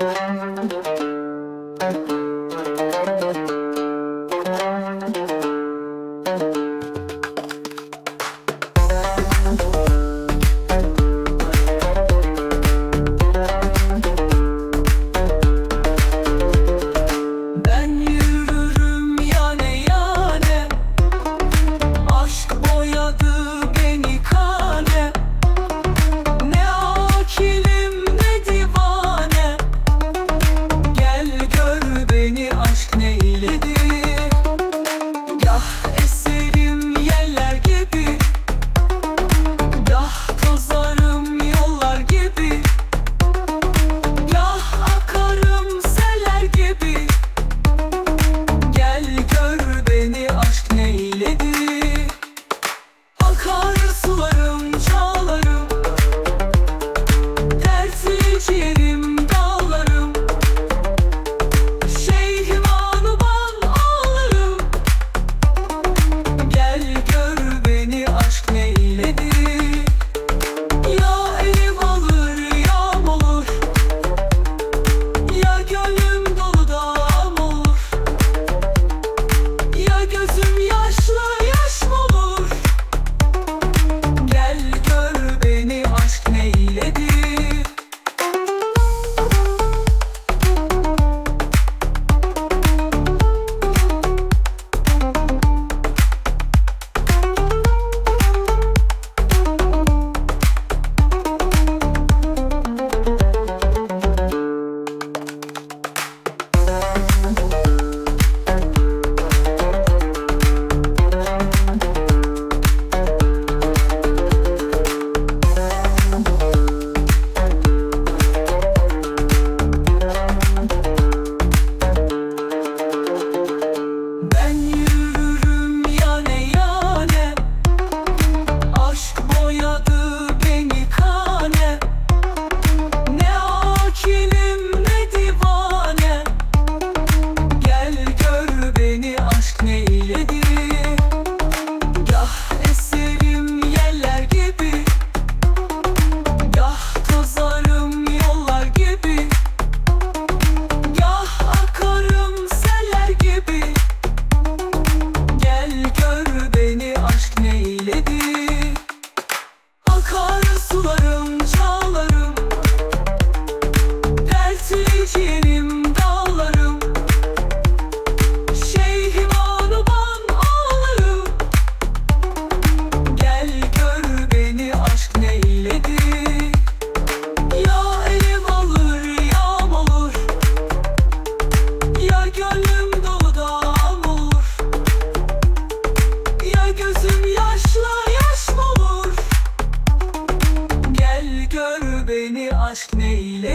Ben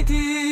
City.